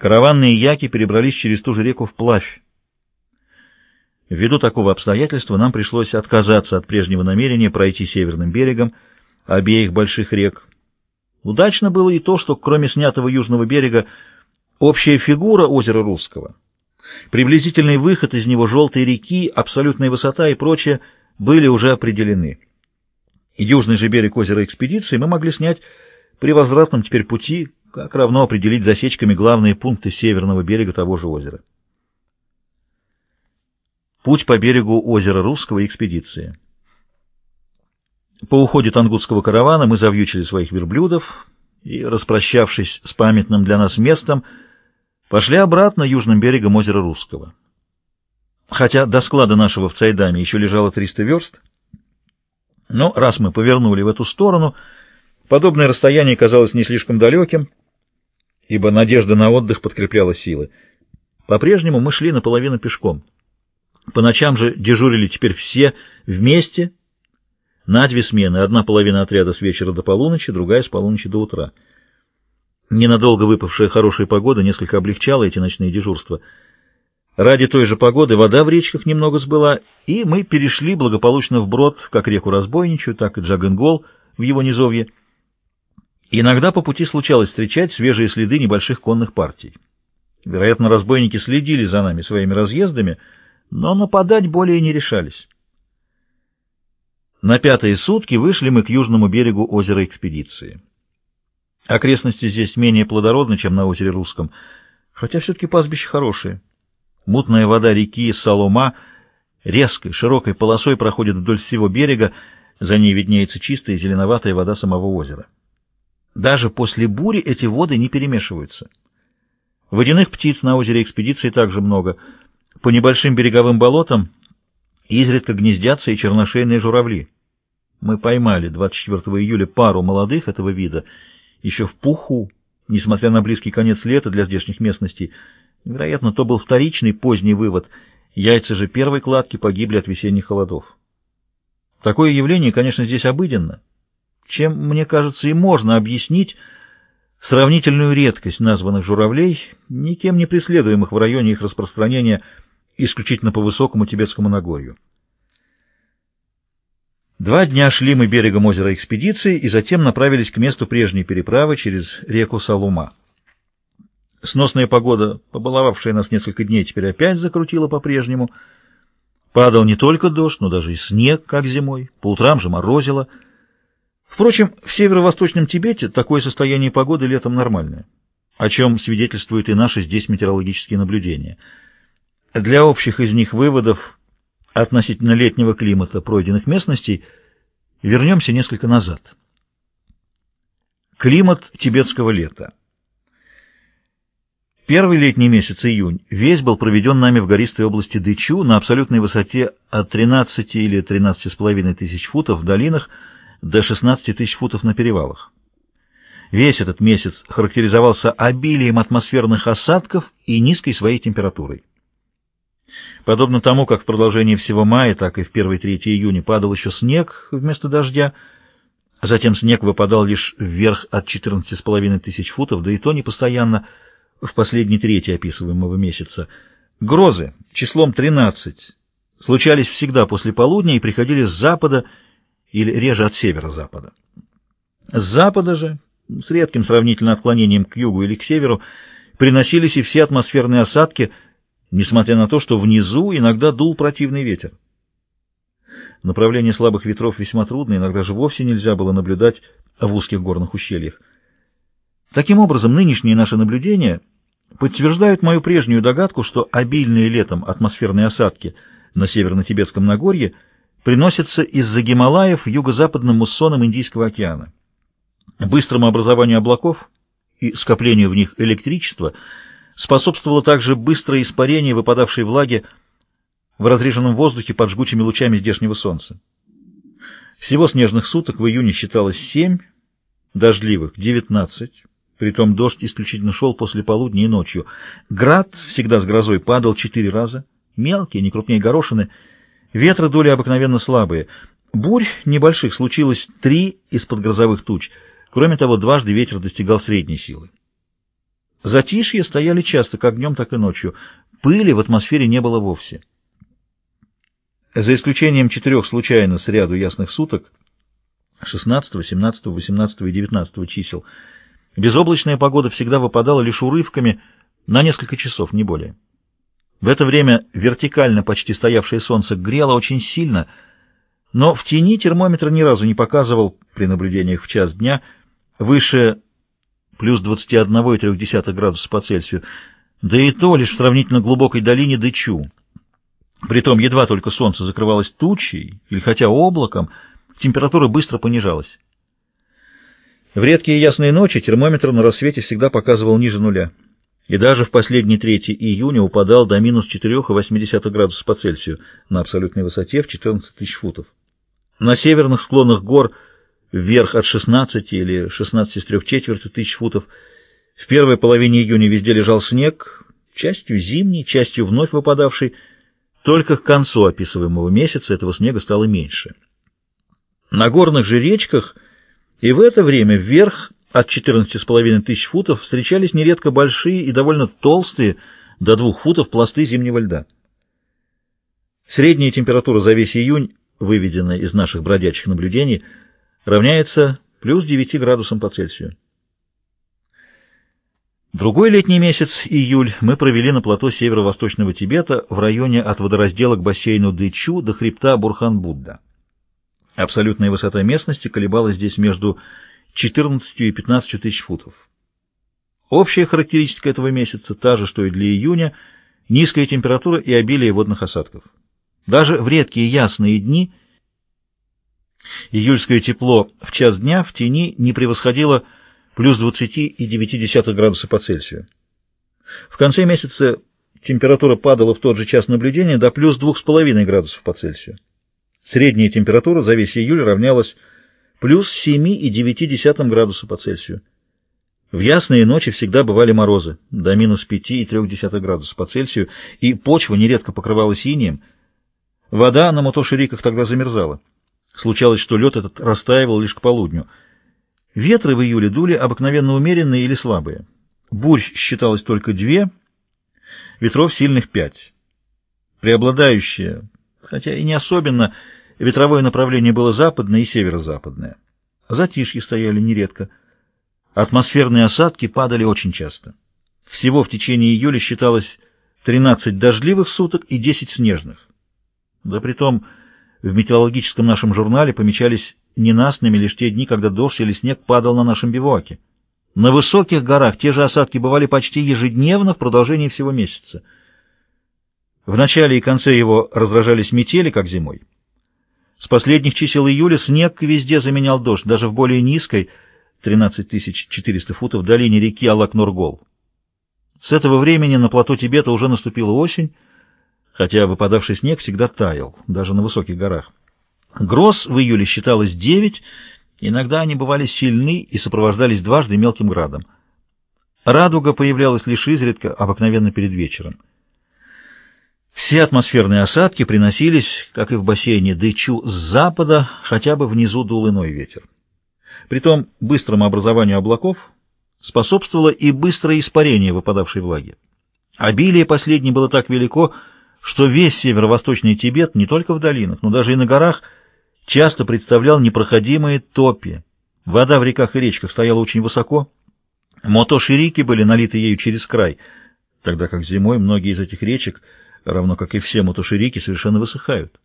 Караванные яки перебрались через ту же реку вплавь. Ввиду такого обстоятельства нам пришлось отказаться от прежнего намерения пройти северным берегом обеих больших рек. Удачно было и то, что кроме снятого южного берега общая фигура озера Русского, приблизительный выход из него желтой реки, абсолютная высота и прочее были уже определены. Южный же берег озера экспедиции мы могли снять при возвратном теперь пути, как равно определить засечками главные пункты северного берега того же озера. Путь по берегу озера Русского экспедиции. По уходе тангутского каравана мы завьючили своих верблюдов и, распрощавшись с памятным для нас местом, пошли обратно южным берегом озера Русского. Хотя до склада нашего в Цайдаме еще лежало 300 верст, но раз мы повернули в эту сторону, подобное расстояние казалось не слишком далеким, ибо надежда на отдых подкрепляла силы. По-прежнему мы шли наполовину пешком. По ночам же дежурили теперь все вместе, на две смены, одна половина отряда с вечера до полуночи, другая с полуночи до утра. Ненадолго выпавшая хорошая погода несколько облегчала эти ночные дежурства — Ради той же погоды вода в речках немного сбыла, и мы перешли благополучно вброд как реку Разбойничью, так и Джагенгол в его низовье. Иногда по пути случалось встречать свежие следы небольших конных партий. Вероятно, разбойники следили за нами своими разъездами, но нападать более не решались. На пятые сутки вышли мы к южному берегу озера Экспедиции. Окрестности здесь менее плодородны, чем на озере Русском, хотя все-таки пастбища хорошие. Мутная вода реки Солома резкой, широкой полосой проходит вдоль всего берега, за ней виднеется чистая зеленоватая вода самого озера. Даже после бури эти воды не перемешиваются. Водяных птиц на озере экспедиции также много. По небольшим береговым болотам изредка гнездятся и черношейные журавли. Мы поймали 24 июля пару молодых этого вида, еще в пуху, несмотря на близкий конец лета для здешних местностей, Вероятно, то был вторичный поздний вывод. Яйца же первой кладки погибли от весенних холодов. Такое явление, конечно, здесь обыденно. Чем, мне кажется, и можно объяснить сравнительную редкость названных журавлей, никем не преследуемых в районе их распространения исключительно по высокому Тибетскому Нагорью. Два дня шли мы берегом озера экспедиции и затем направились к месту прежней переправы через реку Салума. Сносная погода, побаловавшая нас несколько дней, теперь опять закрутила по-прежнему. Падал не только дождь, но даже и снег, как зимой. По утрам же морозило. Впрочем, в северо-восточном Тибете такое состояние погоды летом нормальное, о чем свидетельствуют и наши здесь метеорологические наблюдения. Для общих из них выводов относительно летнего климата пройденных местностей вернемся несколько назад. Климат тибетского лета. Первый летний месяц, июнь, весь был проведен нами в гористой области Дычу на абсолютной высоте от 13 или 13,5 тысяч футов в долинах до 16 тысяч футов на перевалах. Весь этот месяц характеризовался обилием атмосферных осадков и низкой своей температурой. Подобно тому, как в продолжении всего мая, так и в первой трети июня падал еще снег вместо дождя, затем снег выпадал лишь вверх от 14,5 тысяч футов, да и то не постоянно, в последней трети описываемого месяца. Грозы числом 13 случались всегда после полудня и приходили с запада или реже от северо-запада. С запада же, с редким сравнительно отклонением к югу или к северу, приносились и все атмосферные осадки, несмотря на то, что внизу иногда дул противный ветер. Направление слабых ветров весьма трудно, иногда же вовсе нельзя было наблюдать в узких горных ущельях. Таким образом, нынешние наши наблюдения подтверждают мою прежнюю догадку, что обильные летом атмосферные осадки на северно-тибетском Нагорье приносятся из-за Гималаев юго-западным муссонам Индийского океана. Быстрому образованию облаков и скоплению в них электричества способствовало также быстрое испарение выпадавшей влаги в разреженном воздухе под жгучими лучами здешнего солнца. Всего снежных суток в июне считалось 7, дождливых — 19, Притом дождь исключительно шел после полудня и ночью. Град всегда с грозой падал четыре раза. Мелкие, не крупнее горошины. Ветры дули обыкновенно слабые. Бурь небольших случилось три из-под грозовых туч. Кроме того, дважды ветер достигал средней силы. Затишье стояли часто, как днем, так и ночью. Пыли в атмосфере не было вовсе. За исключением четырех случайно с ряду ясных суток, 16, 17, 18 и 19 чисел, безоблачная погода всегда выпадала лишь урывками на несколько часов, не более. В это время вертикально почти стоявшее солнце грело очень сильно, но в тени термометр ни разу не показывал, при наблюдениях в час дня, выше плюс 21,3 градуса по Цельсию, да и то лишь в сравнительно глубокой долине Дычу. Притом едва только солнце закрывалось тучей или хотя облаком, температура быстро понижалась. В редкие ясные ночи термометр на рассвете всегда показывал ниже нуля и даже в последний 3 июня упадал до минус 4,8 градуса по Цельсию на абсолютной высоте в 14 тысяч футов. На северных склонах гор вверх от 16 или 16 с трех четвертью тысяч футов в первой половине июня везде лежал снег, частью зимний, частью вновь выпадавший. Только к концу описываемого месяца этого снега стало меньше. На горных же речках и в это время вверх от 14,5 тысяч футов встречались нередко большие и довольно толстые, до двух футов, пласты зимнего льда. Средняя температура за весь июнь, выведенная из наших бродячих наблюдений, равняется плюс 9 градусам по Цельсию. Другой летний месяц, июль, мы провели на плато северо-восточного Тибета в районе от водораздела к бассейну Дычу до хребта Бурхан-Будда. Абсолютная высота местности колебалась здесь между 14 и 15 тысяч футов. Общая характеристика этого месяца та же, что и для июня, низкая температура и обилие водных осадков. Даже в редкие ясные дни июльское тепло в час дня в тени не превосходило плюс 20,9 градуса по Цельсию. В конце месяца температура падала в тот же час наблюдения до плюс 2,5 градусов по Цельсию. Средняя температура за весь июль равнялась плюс 7,9 градуса по Цельсию. В ясные ночи всегда бывали морозы, до минус 5,3 градуса по Цельсию, и почва нередко покрывалась инеем. Вода на мотошириках тогда замерзала. Случалось, что лед этот растаивал лишь к полудню. Ветры в июле дули обыкновенно умеренные или слабые. Бурь считалось только две, ветров сильных пять. Преобладающее, хотя и не особенно, Ветровое направление было западное и северо-западное. Затишье стояли нередко. Атмосферные осадки падали очень часто. Всего в течение июля считалось 13 дождливых суток и 10 снежных. Да притом в метеорологическом нашем журнале помечались ненастными лишь те дни, когда дождь или снег падал на нашем бивуаке. На высоких горах те же осадки бывали почти ежедневно в продолжении всего месяца. В начале и конце его раздражались метели, как зимой. С последних чисел июля снег везде заменял дождь, даже в более низкой, 13 400 футов, долине реки Алак-Нургол. С этого времени на плато Тибета уже наступила осень, хотя выпадавший снег всегда таял, даже на высоких горах. Гроз в июле считалось 9, иногда они бывали сильны и сопровождались дважды мелким градом. Радуга появлялась лишь изредка, обыкновенно перед вечером. Все атмосферные осадки приносились, как и в бассейне Дычу, с запада, хотя бы внизу дул иной ветер. Притом быстрому образованию облаков способствовало и быстрое испарение выпадавшей влаги. Обилие последней было так велико, что весь северо-восточный Тибет, не только в долинах, но даже и на горах, часто представлял непроходимые топи. Вода в реках и речках стояла очень высоко, мотоширики были налиты ею через край, тогда как зимой многие из этих речек – равно как и все мотоширики, совершенно высыхают.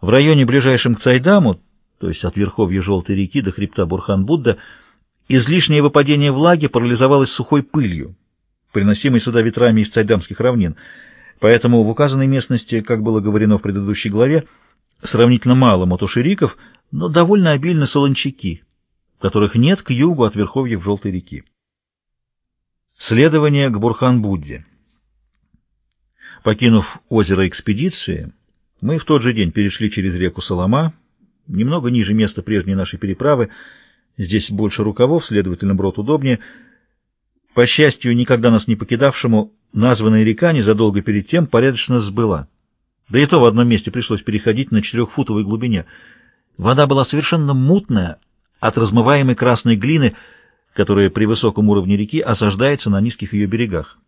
В районе, ближайшем к Цайдаму, то есть от верховья Желтой реки до хребта Бурхан-Будда, излишнее выпадение влаги парализовалось сухой пылью, приносимой сюда ветрами из Цайдамских равнин. Поэтому в указанной местности, как было говорено в предыдущей главе, сравнительно мало мотошириков, но довольно обильны солончаки, которых нет к югу от верховьев Желтой реки. Следование к Бурхан-Будде Покинув озеро экспедиции, мы в тот же день перешли через реку Солома, немного ниже места прежней нашей переправы. Здесь больше рукавов, следовательно, брод удобнее. По счастью, никогда нас не покидавшему, названная река незадолго перед тем порядочно сбыла. Да и то в одном месте пришлось переходить на четырехфутовой глубине. Вода была совершенно мутная от размываемой красной глины, которая при высоком уровне реки осаждается на низких ее берегах.